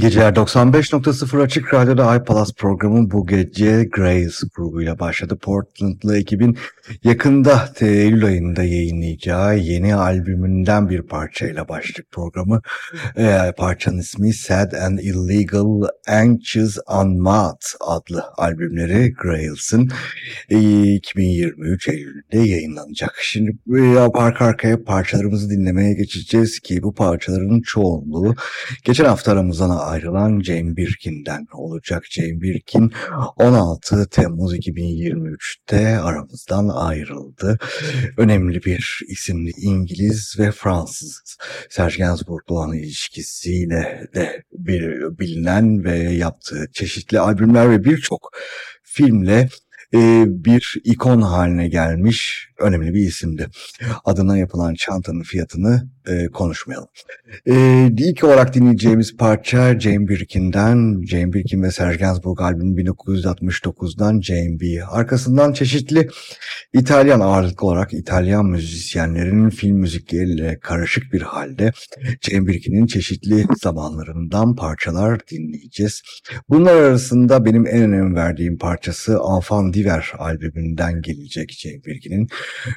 İyi geceler 95.0 Açık Radyo'da iPalaz programı bu gece Grace grubuyla başladı. Portland'lı ekibin yakında Eylül ayında yayınlayacağı yeni albümünden bir parçayla başladık programı. Ee, parçanın ismi Sad and Illegal Anxious Unmat adlı albümleri Grails'ın e, 2023 Eylül'de yayınlanacak. Şimdi e, arka arkaya parçalarımızı dinlemeye geçeceğiz ki bu parçaların çoğunluğu geçen hafta aramızdan ayrılan Jane Birkin'den olacak. Jane Birkin 16 Temmuz 2023'te aramızdan ayrıldı. Önemli bir isimli İngiliz ve Fransız Serge Gainsbourg'la olan ilişkisiyle de bilinen ve yaptığı çeşitli albümler ve birçok filmle e, bir ikon haline gelmiş önemli bir isimdi. Adına yapılan çantanın fiyatını e, konuşmayalım. E, ilk olarak dinleyeceğimiz parça Jane Birkin'den, Jane Birkin ve Serge Gainsbourg albümü 1969'dan Jane B. Arkasından çeşitli İtalyan ağırlıklı olarak İtalyan müzisyenlerin film müzikleriyle karışık bir halde Jane Birkin'in çeşitli zamanlarından parçalar dinleyeceğiz. Bunlar arasında benim en önem verdiğim parçası Enfant Diver albümünden gelecek Jane Birkin'in.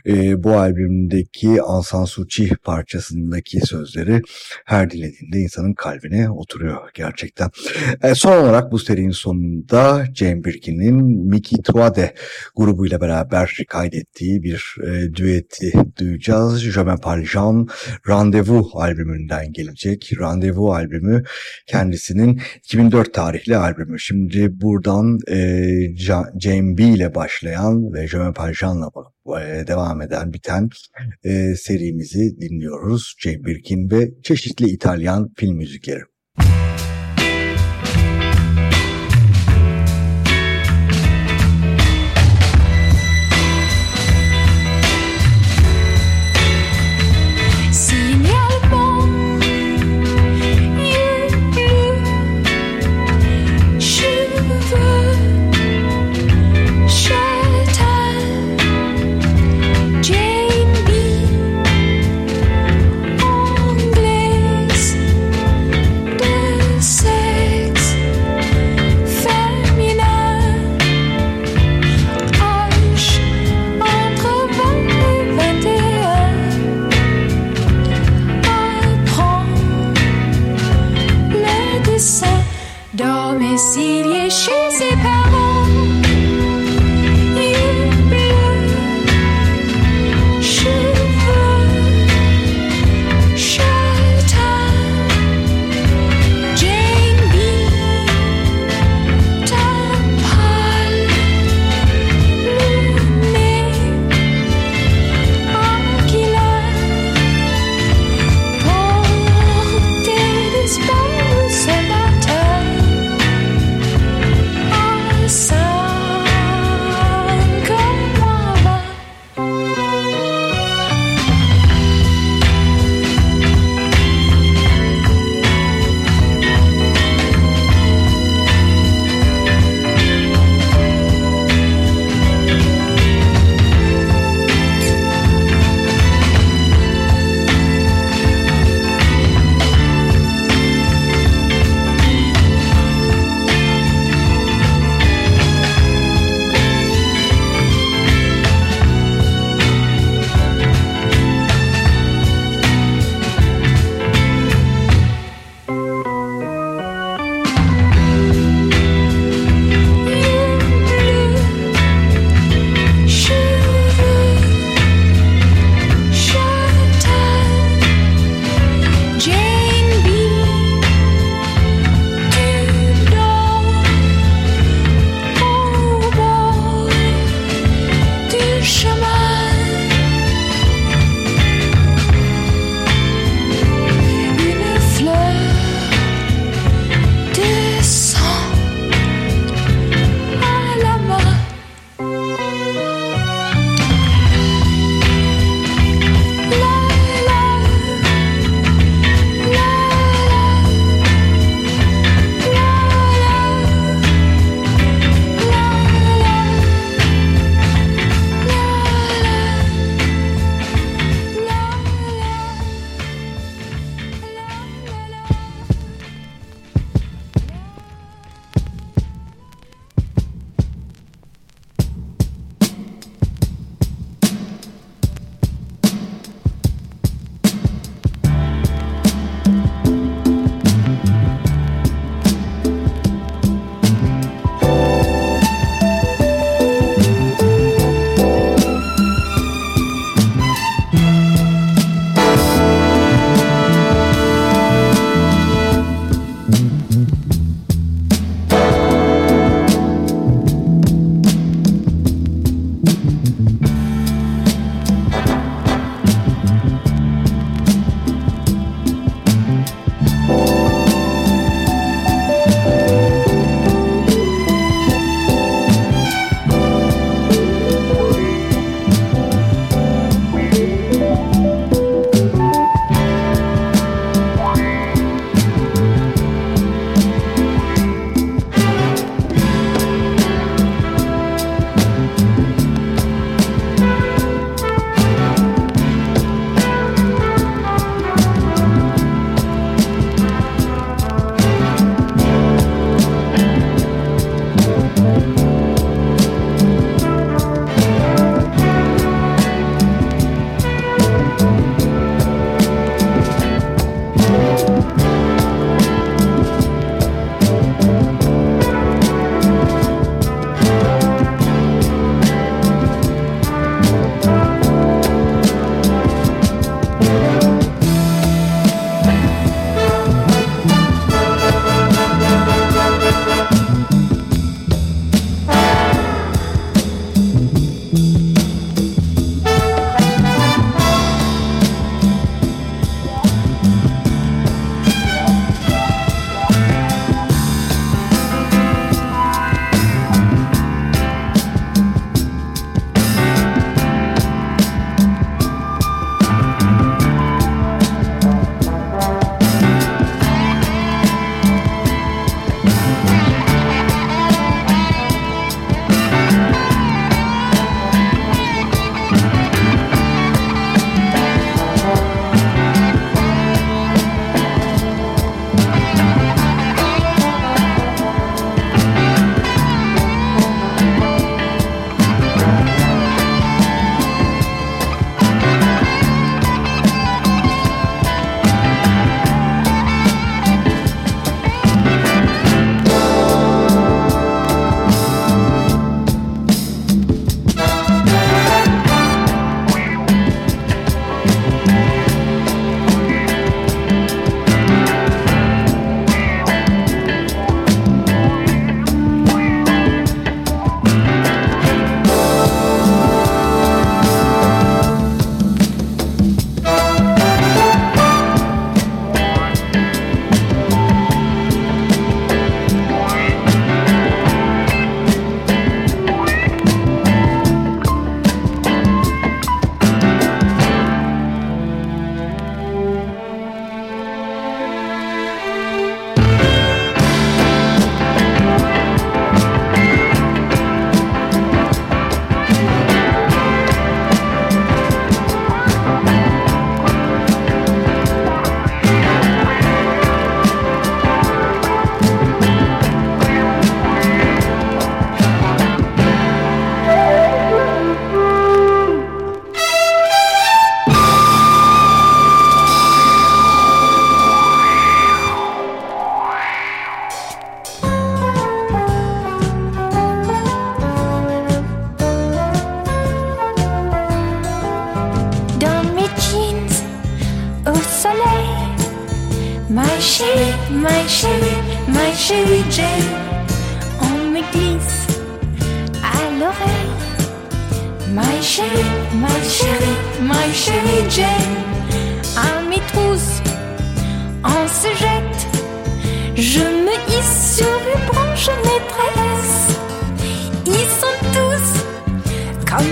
E, bu albümdeki Ansan Suçi parçasındaki sözleri her dilediğinde insanın kalbine oturuyor gerçekten. E, son olarak bu serinin sonunda Jane Birkin'in Mickey Tuade grubuyla beraber kaydettiği bir e, düeti duyacağız. Je m'appelle Jean Randevu albümünden gelecek. Randevu albümü kendisinin 2004 tarihli albümü. Şimdi buradan e, Jane B ile başlayan ve Je m'appelle Jean'la e, devam eden biten e, serimizi dinliyoruz. Jane Birkin ve çeşitli İtalyan film müzikleri.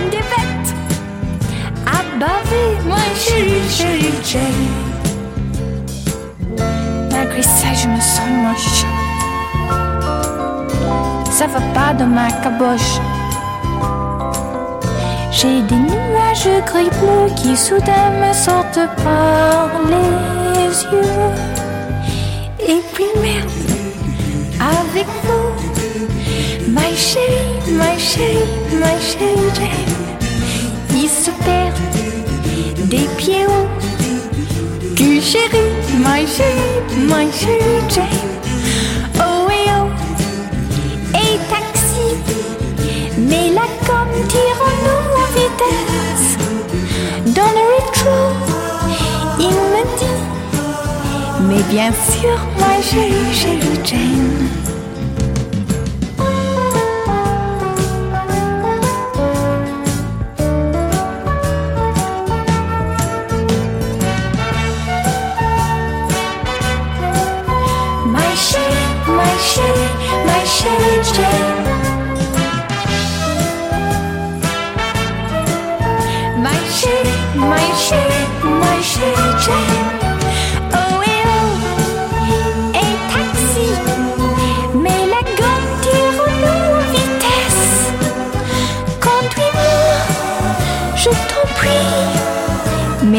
Des bêtes à baver, my chérie, chérie Jane. Malgré ça, je me sens moche. Ça va pas dans ma caboche. J'ai des nuages gris-bleu qui soudain me sortent par les yeux. Et puis merde, avec vous, my chérie, my chérie, my chérie Jane, ils se perdent des pieds hauts. Du chérie, my chérie, my chérie Jane. Oh et oh, et taxi, mais la gomme tire en vitesse. Dans le rétro, il me dit, mais bien sûr, my chérie, chérie Jane.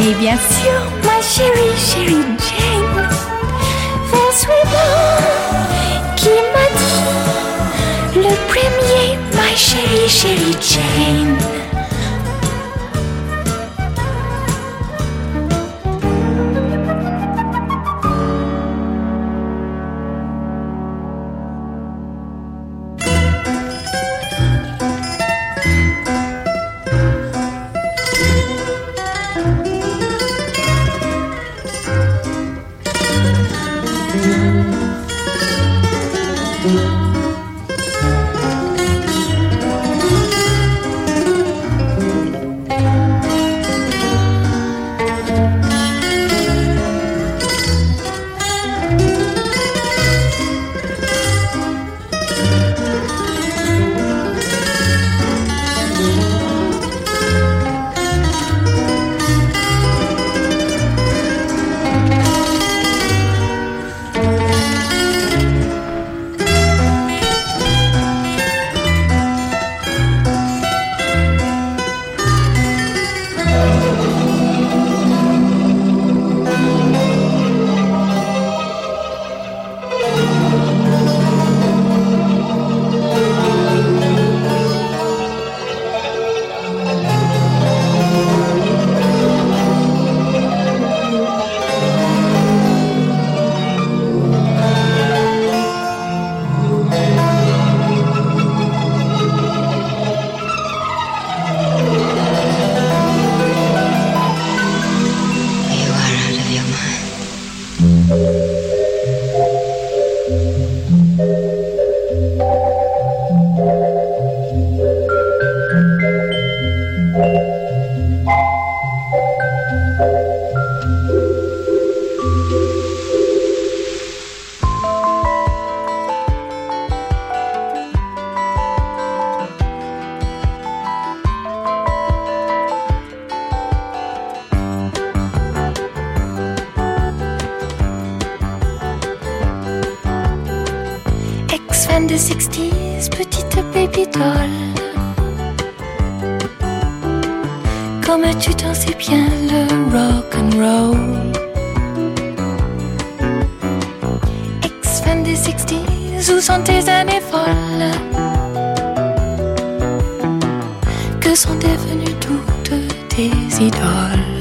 Mais bien sûr, ma chérie, chérie Jane suivant qui m'a dit le premier, my chérie, chérie Jane. Des 60s, petite baby doll. Comme tu t'en sais bien le rock and roll. Ex-fan des 60s, où sont tes années folles? Que sont devenues toutes tes idoles?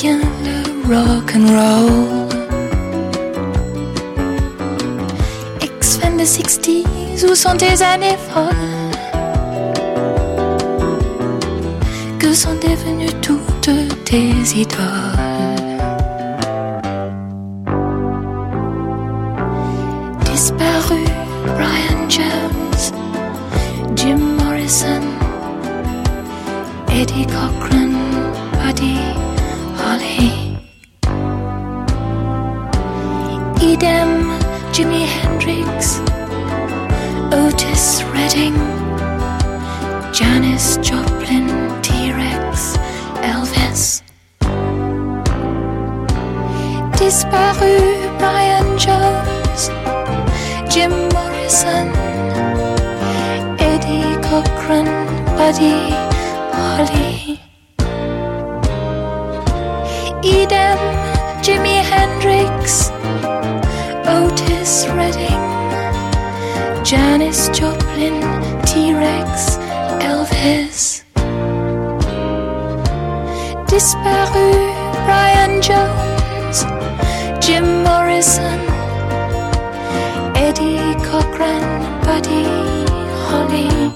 bien le rock and roll. X-Fan de 60s, où sont tes années folles? Que sont devenues toutes tes idoles? Edem, Jimi Hendrix, Otis Redding, Janis Joplin, T Rex, Elvis. Disparu Brian Jones, Jim Morrison, Eddie Cochran, Buddy Holly. Janis Joplin, T Rex, Elvis. Disparu, Brian Jones, Jim Morrison, Eddie Cochran, Buddy Holly,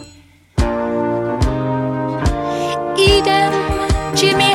Eden, Jimmy.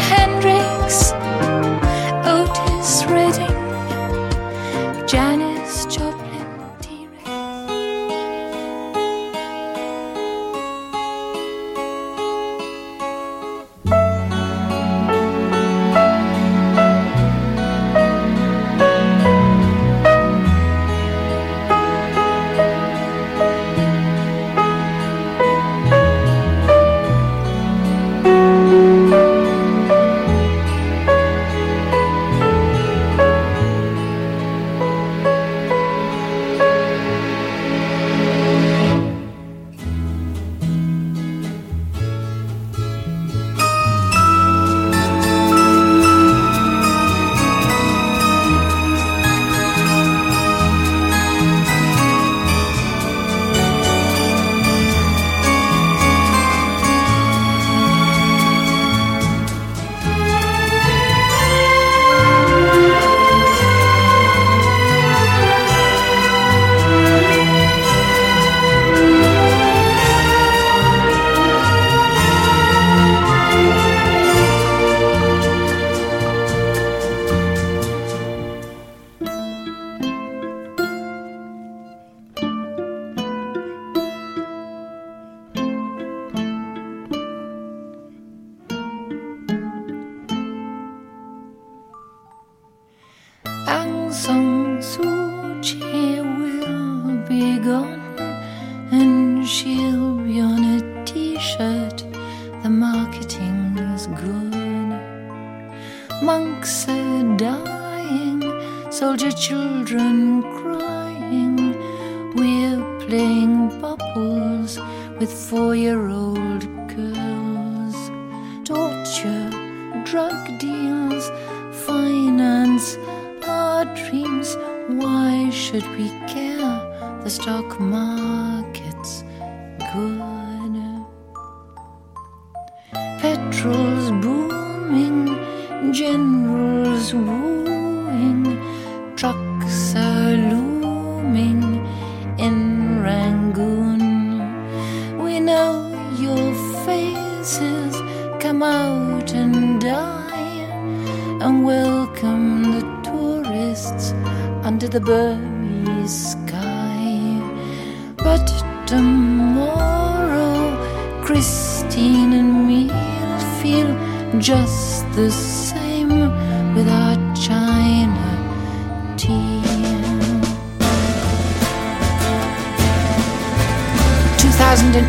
2008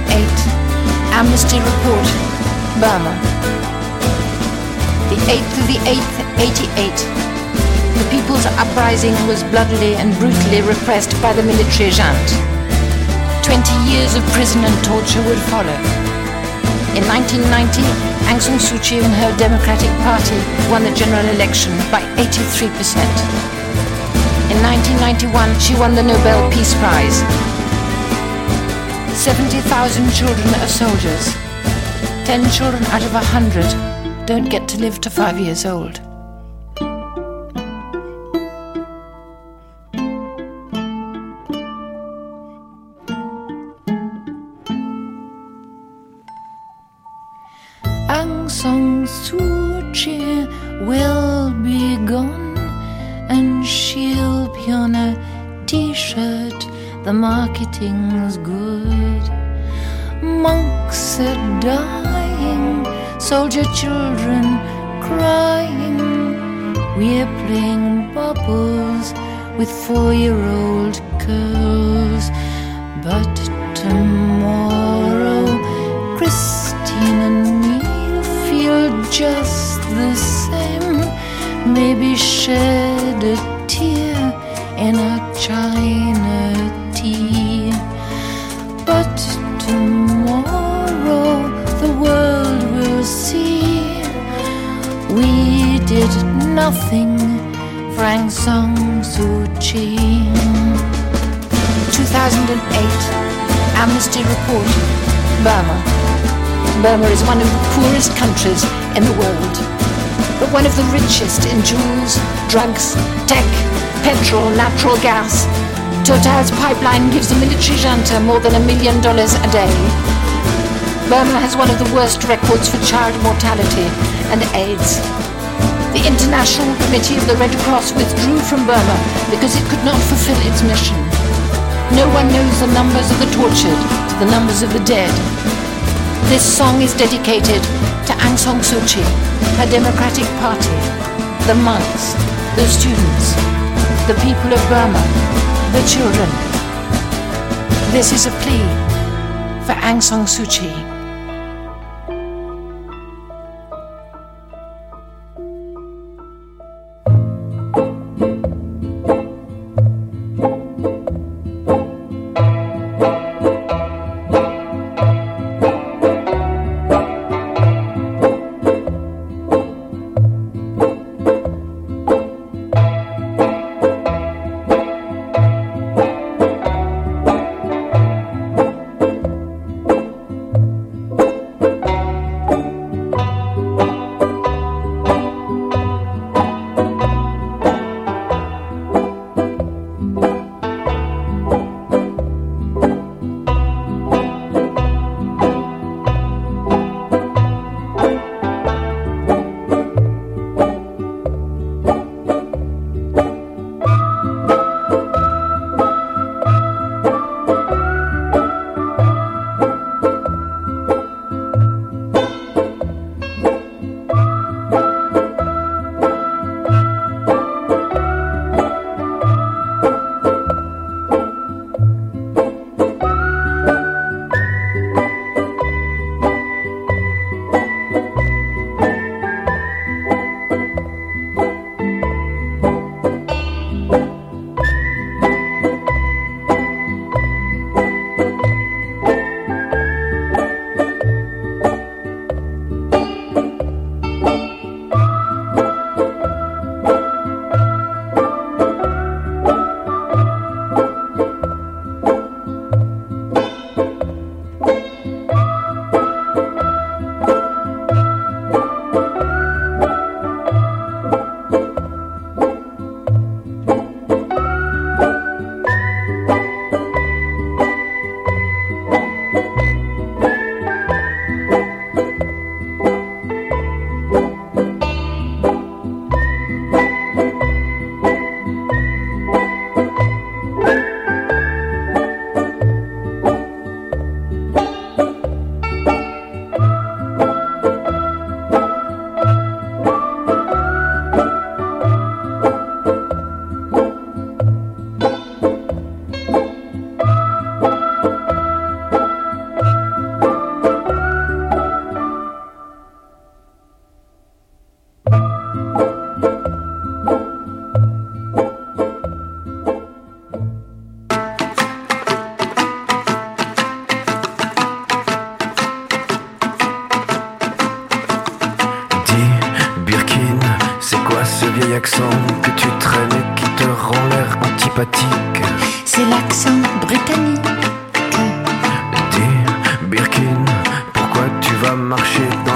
Amnesty Report, Burma. The 8th of the 8th, 88. The people's uprising was bloodily and brutally repressed by the military junta. Twenty years of prison and torture would follow. In 1990, Aung San Suu Kyi and her Democratic Party won the general election by 83%. In 1991, she won the Nobel Peace Prize 70,000 children are soldiers. 10 children out of 100 don't get to live to 5 years old. Aung San Suu Kyi will be gone, and she'll be on a t-shirt. The marketing's good. Dying, soldier children crying. We're playing bubbles with four-year-old girls, but tomorrow, Christine and me'll feel just the same. Maybe shed a tear in our china nothing Frank Song Suu Kyi. 2008 Amnesty Report Burma. Burma is one of the poorest countries in the world, but one of the richest in jewels, drugs, tech, petrol, natural gas. Total's pipeline gives the military junta more than a million dollars a day. Burma has one of the worst records for child mortality and AIDS. The International Committee of the Red Cross withdrew from Burma because it could not fulfill its mission. No one knows the numbers of the tortured, the numbers of the dead. This song is dedicated to Aung San Suu Kyi, her Democratic Party, the monks, the students, the people of Burma, the children. This is a plea for Aung San Suu Kyi.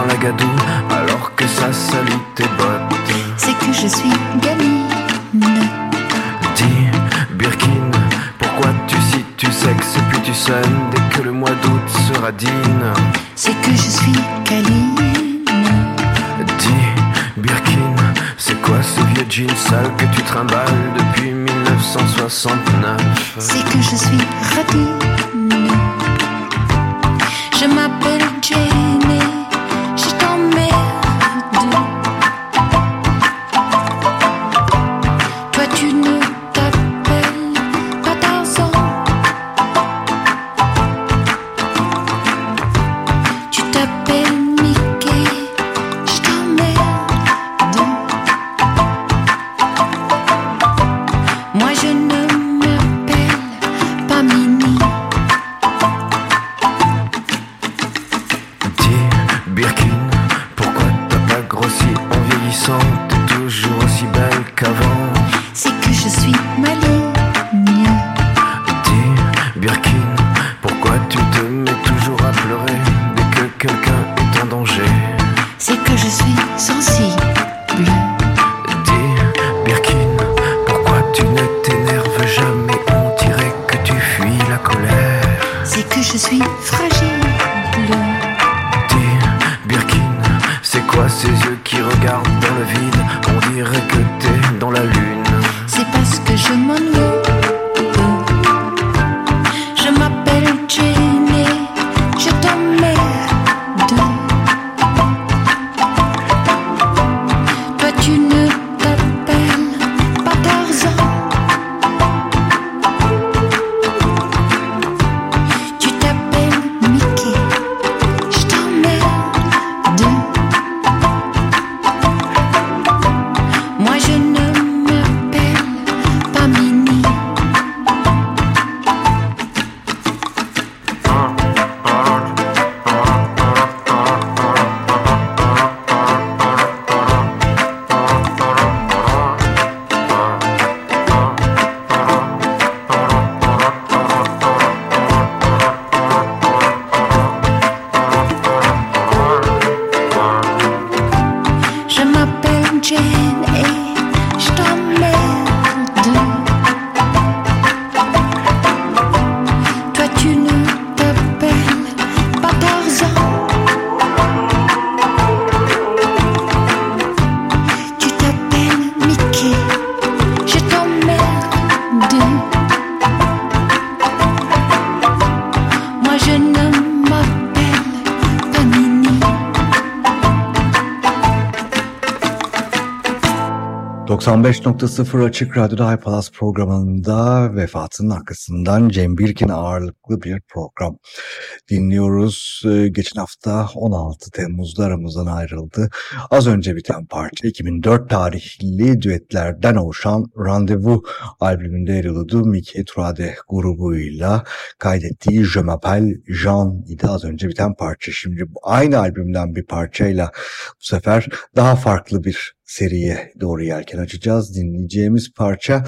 Dans la gadoue alors que ça salit tes bottes C'est que je suis gamine. Dis, Birkin, pourquoi tu cites tu sexe puis tu sonnes dès que le mois d'août sera digne? C'est que je suis câline. Dis, Birkin, c'est quoi ce vieux jean sale que tu trimbales depuis 1969 C'est que je suis radine. Je m'appelle Jenny. 95.0 Açık Radyo'da iPalas programında vefatının arkasından Cem Birkin ağırlıklı bir program dinliyoruz. Ee, Geçen hafta 16 Temmuz'da aramızdan ayrıldı. Az önce biten parça 2004 tarihli düetlerden oluşan Randevu albümünde yer alıyordu. Mickey Turade grubuyla kaydettiği Je m'appelle Jean idi az önce biten parça. Şimdi aynı albümden bir parçayla bu sefer daha farklı bir seriye doğru yelken açacağız. Dinleyeceğimiz parça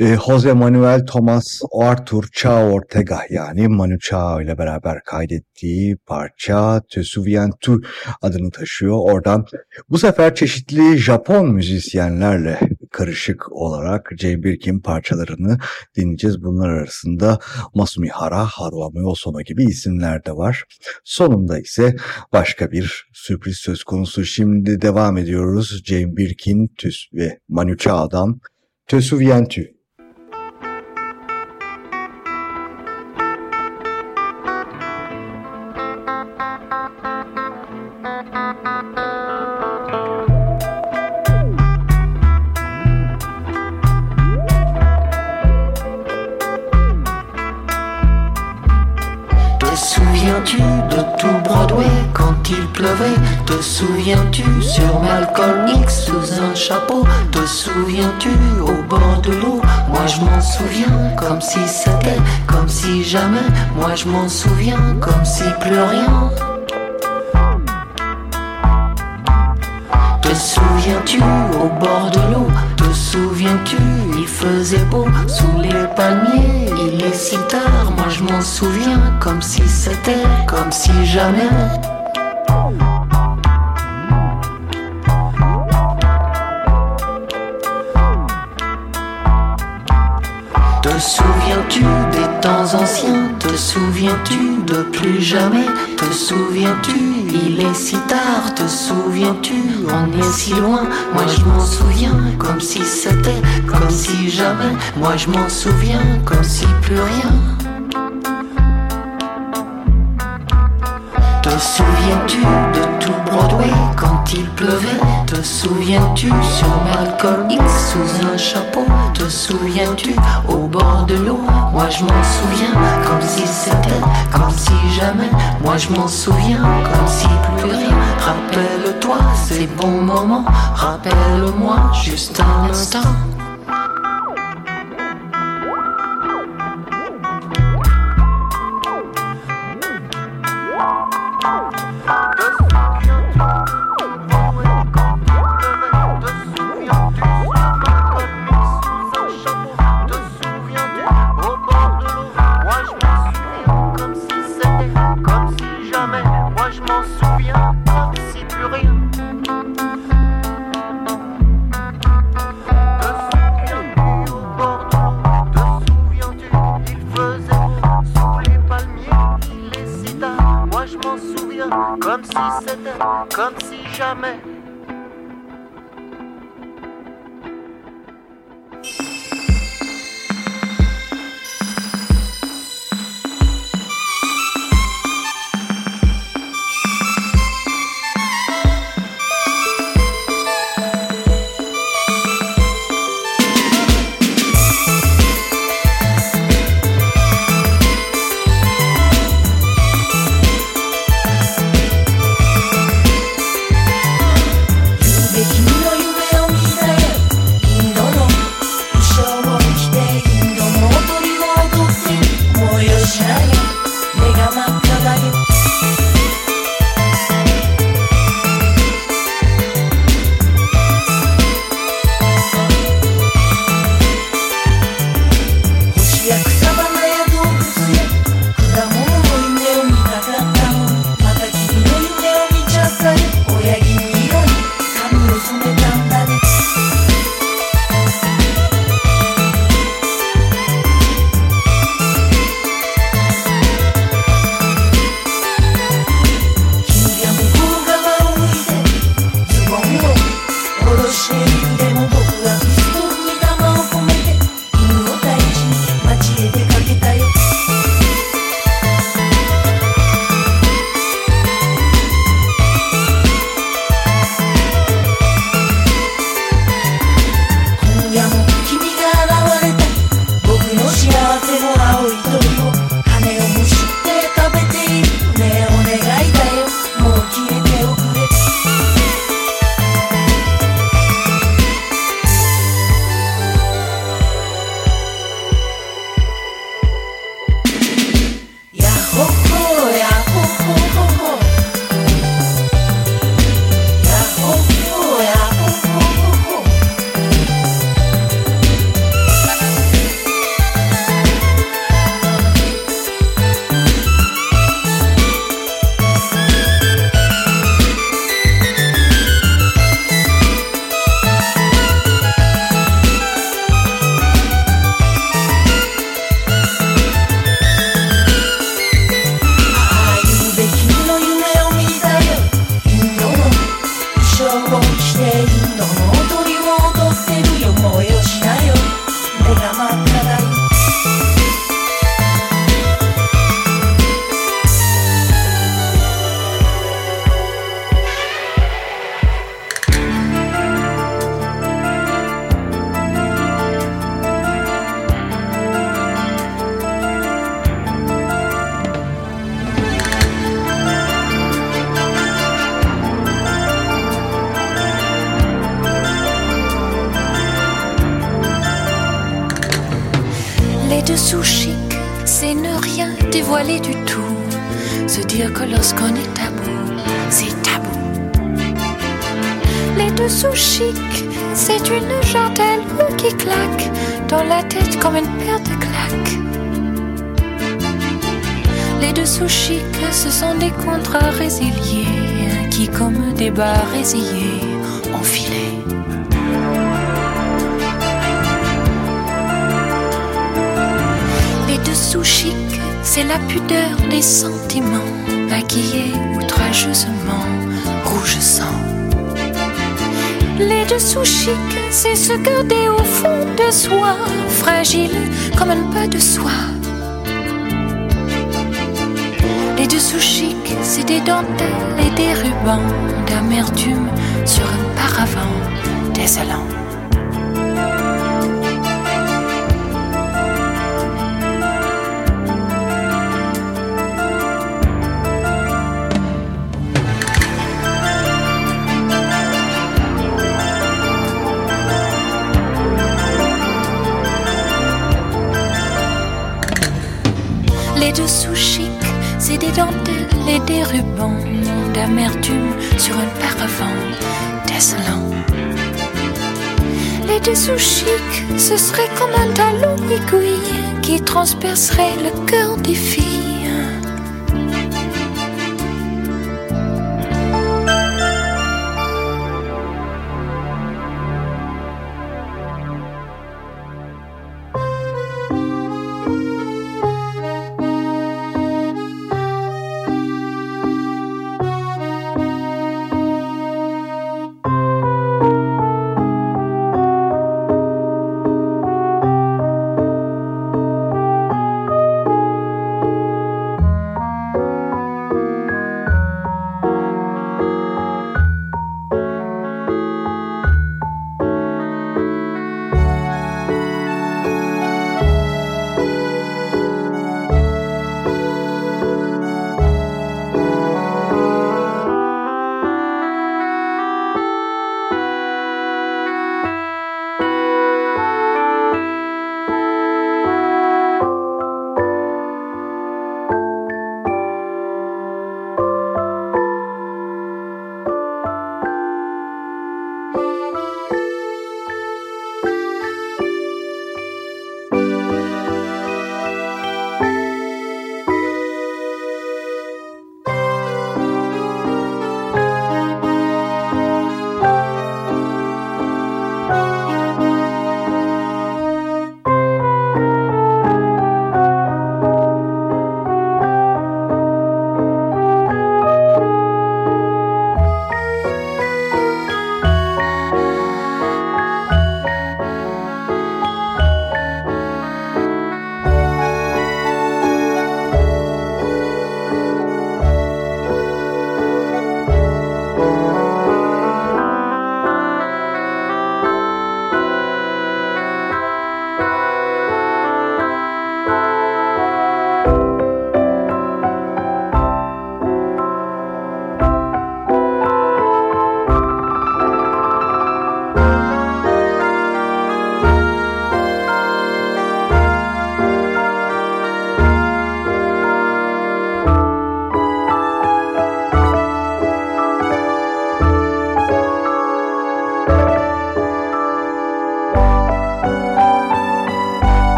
e, Jose Manuel Thomas Arthur Chao Ortega yani Manu Chao ile beraber kaydettiği parça Te adını taşıyor. Oradan bu sefer çeşitli Japon müzisyenlerle karışık olarak Jay Birkin parçalarını dinleyeceğiz. Bunlar arasında Masumi Hara, Haruami Osono gibi isimler de var. Sonunda ise başka bir sürpriz söz konusu. Şimdi devam ediyoruz. Jane Birkin, Tüs ve Manu Chao'dan Te Te souviens-tu sur Malcolm X sous un chapeau? Te souviens-tu au bord de l'eau? Moi je m'en souviens comme si c'était, comme si jamais. Moi je m'en souviens comme si plus rien. Te souviens-tu au bord de l'eau? Te souviens-tu il faisait beau sous les palmiers Il est si tard, moi je m'en souviens comme si c'était, comme si jamais souviens-tu des temps anciens? Te souviens-tu de plus jamais? Te souviens-tu? Il est si tard, te souviens-tu? On est si loin, moi je m'en souviens Comme si c'était, comme si jamais. Moi je m'en souviens comme si plus rien. Te souviens-tu de Broadway quand il pleuvait Te souviens-tu sur Malcolm X sous un chapeau? Te souviens-tu au bord de l'eau? Moi je m'en souviens comme si c'était, comme si jamais. Moi je m'en souviens comme si plus rien. Rappelle-toi ces bons moments. Rappelle-moi juste un instant dévoiler du tout, se dire que lorsqu'on est tabou, c'est tabou. Les dessous chics, c'est une chandelle qui claque dans la tête comme une paire de claques. Les dessous chics, ce sont des contrats résiliés qui, comme des bas résiliés, ont filé. Les dessous chics, c'est la pudeur des sentiments, maquillés outrageusement, rouge sang. Les dessous chics, c'est se garder au fond de soi, fragile comme un pas de soie. Les dessous chics, c'est des dentelles et des rubans d'amertume sur un paravent désolant. Dessous chics, c'est des dentelles et des rubans d'amertume sur un paravent désolant. Les dessous chics, ce serait comme un talon aiguille qui transpercerait le cœur des filles.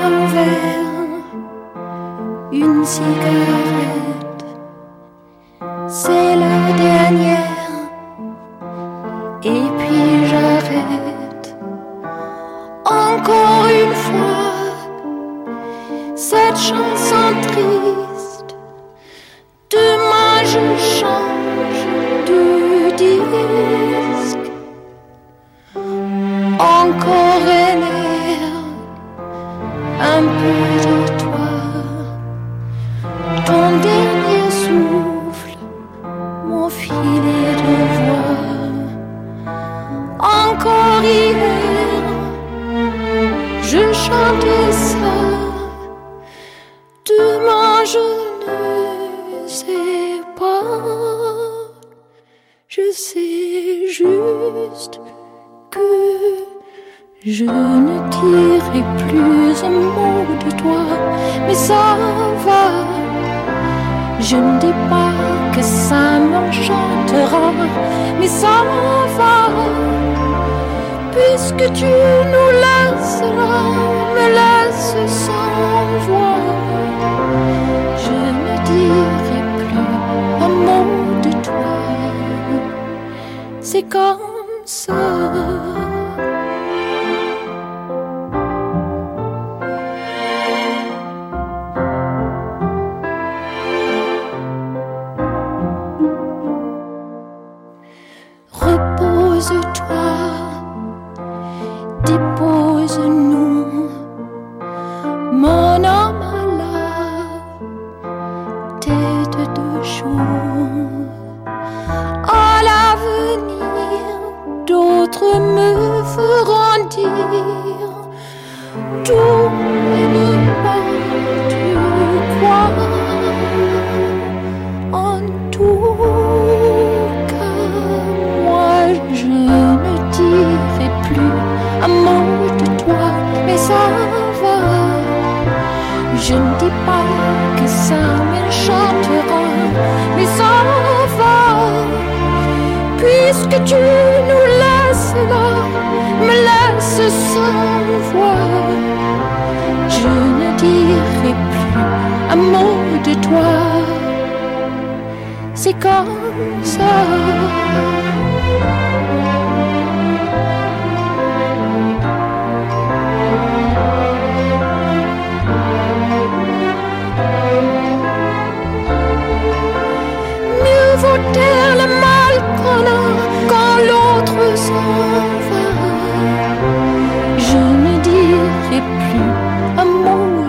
Un verre, une cigarette. Tête de jour. À l'avenir, d'autres me feront dire tout et ne pas tu crois en tout cas, moi je ne dirai plus un mot de toi, mais ça va. Je ne dis pas que ça Puisque tu nous laisses là, me laisses sans voix. Je ne dirai plus un mot de toi. C'est comme ça. Mieux vaut le mal Je ne dirai plus un mot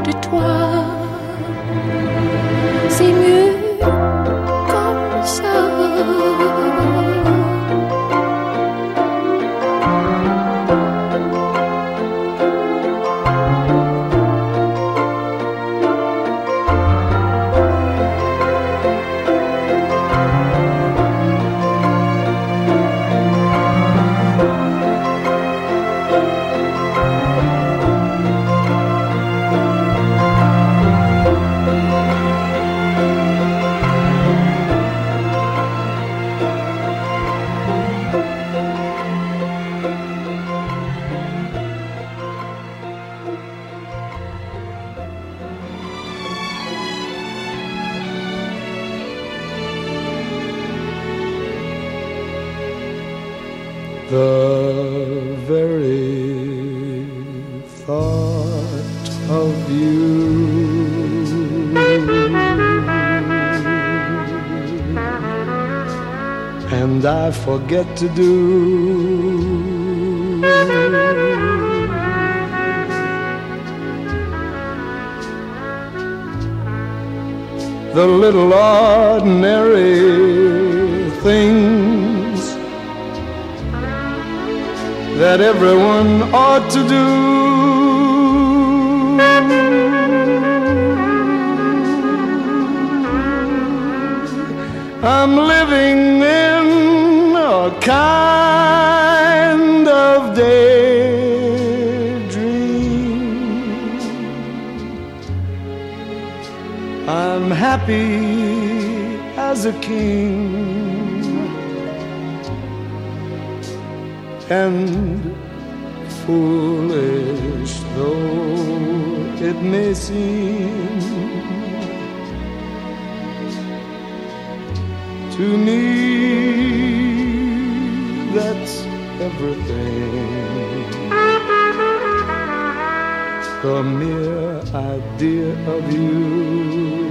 forget to do the little ordinary things that everyone ought to do. I'm living in kind of daydream. I'm happy as a king and foolish though it may seem the mere idea of you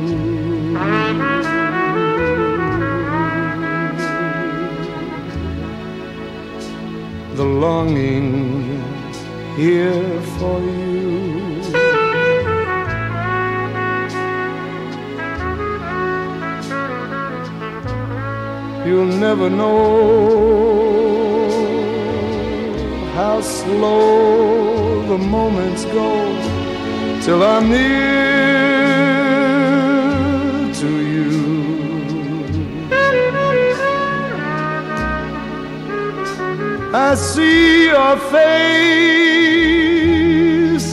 the longing here for you. You'll never know how slow the moments go till I'm near to you. I see your face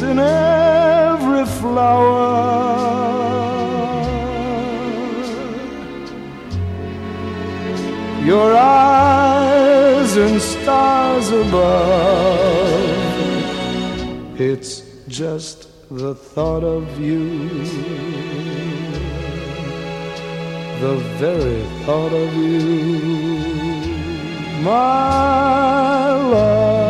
in every flower. Your eyes and stars above. It's just the thought of you. The very thought of you my love.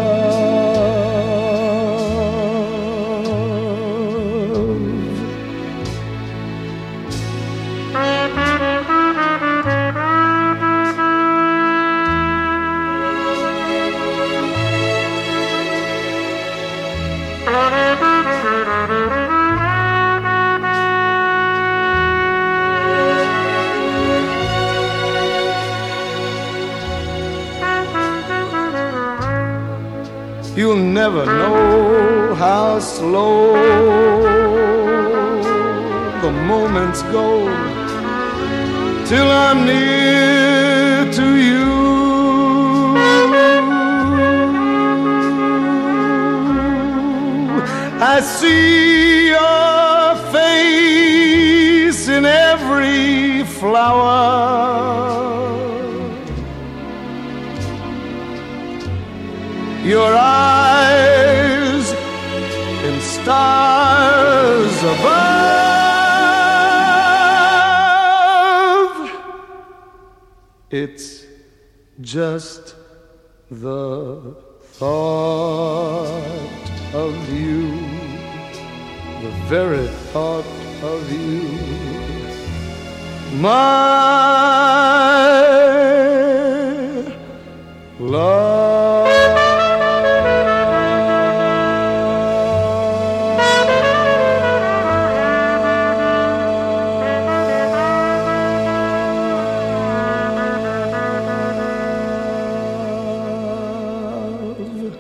You'll never know how slow the moments go till I'm near to you. I see your face in every flower. Your eyes in stars above. It's just the thought of you, the very thought of you, my love.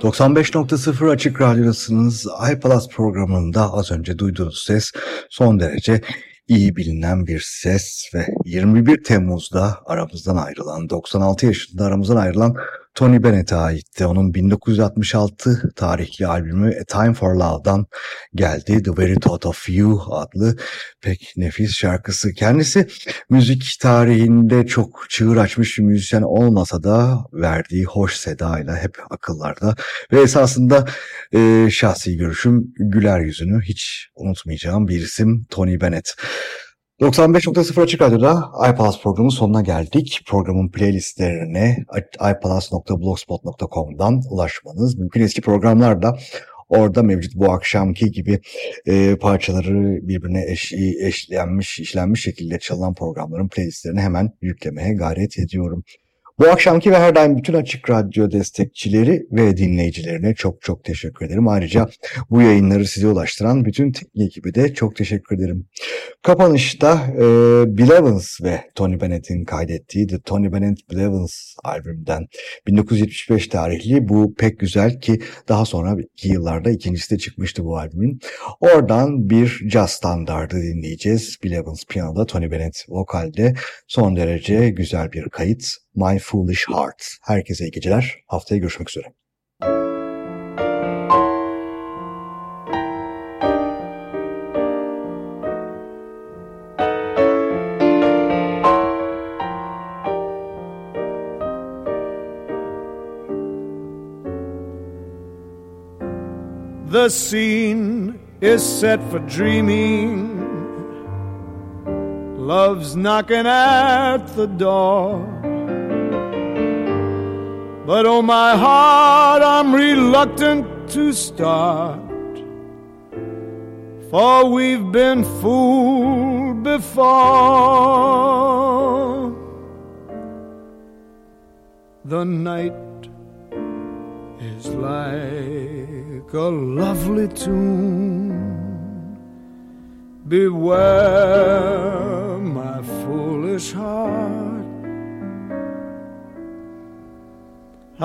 95.0 Açık Radyo'dasınız. iPlus programında az önce duyduğunuz ses son derece iyi bilinen bir ses ve 21 Temmuz'da aramızdan ayrılan, 96 yaşında aramızdan ayrılan Tony Bennett'e aitti. Onun 1966 tarihli albümü A Time for Love'dan geldi. The Very Thought of You adlı pek nefis şarkısı. Kendisi müzik tarihinde çok çığır açmış bir müzisyen olmasa da verdiği hoş sedayla hep akıllarda. Ve esasında e, şahsi görüşüm güler yüzünü hiç unutmayacağım bir isim Tony Bennett. 95.0 Açık Radyo'da iPalaz programının sonuna geldik. Programın playlistlerine iPalaz.blogspot.com'dan ulaşmanız mümkün. Eski programlarda orada mevcut bu akşamki gibi e, parçaları birbirine eş, eşlenmiş, işlenmiş şekilde çalınan programların playlistlerini hemen yüklemeye gayret ediyorum. Bu akşamki ve her daim bütün Açık Radyo destekçileri ve dinleyicilerine çok çok teşekkür ederim. Ayrıca bu yayınları size ulaştıran bütün teknik ekibi de çok teşekkür ederim. Kapanışta e, Bill Evans ve Tony Bennett'in kaydettiği The Tony Bennett Bill Evans albümünden 1975 tarihli bu pek güzel ki daha sonra iki yıllarda ikincisi de çıkmıştı bu albümün. Oradan bir jazz standardı dinleyeceğiz. Bill Evans piyanoda, Tony Bennett vokalde son derece güzel bir kayıt. My Foolish Heart. Herkese iyi geceler. Haftaya görüşmek üzere. The scene is set for dreaming. Love's knocking at the door. But oh, my heart, I'm reluctant to start. For we've been fooled before. The night is like a lovely tune. Beware, my foolish heart.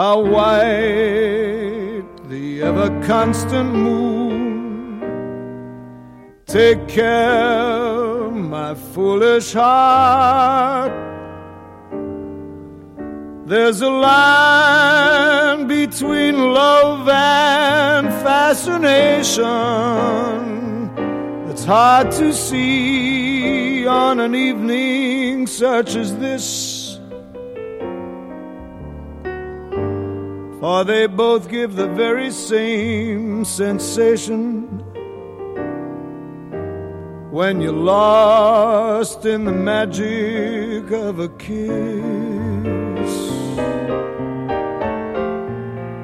How white the ever constant moon. Take care, my foolish heart. There's a line between love and fascination that's hard to see on an evening such as this. For they both give the very same sensation when you're lost in the magic of a kiss.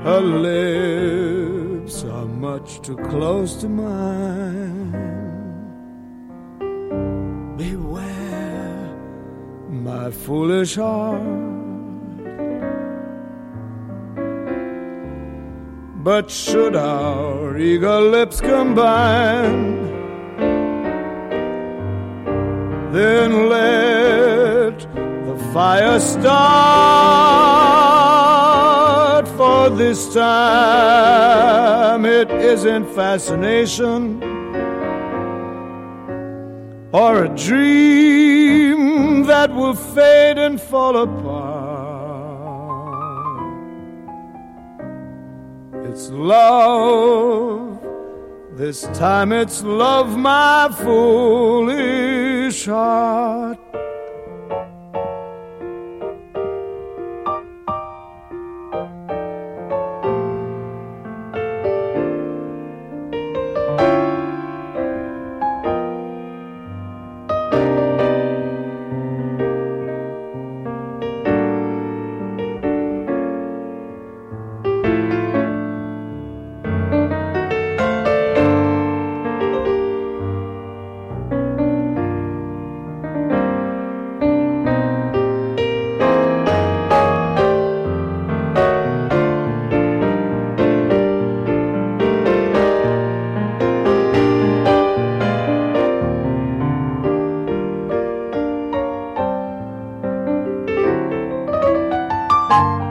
Her lips are much too close to mine. Beware, my foolish heart. But should our eager lips combine, then let the fire start. For this time it isn't fascination or a dream that will fade and fall apart. It's love. This time it's love, my foolish heart. For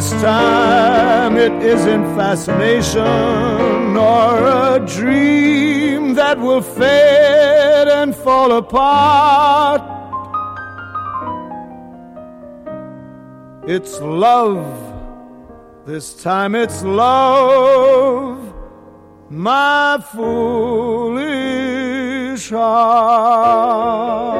this time it isn't fascination nor a dream that will fade and fall apart. It's love. This time it's love, my foolish heart.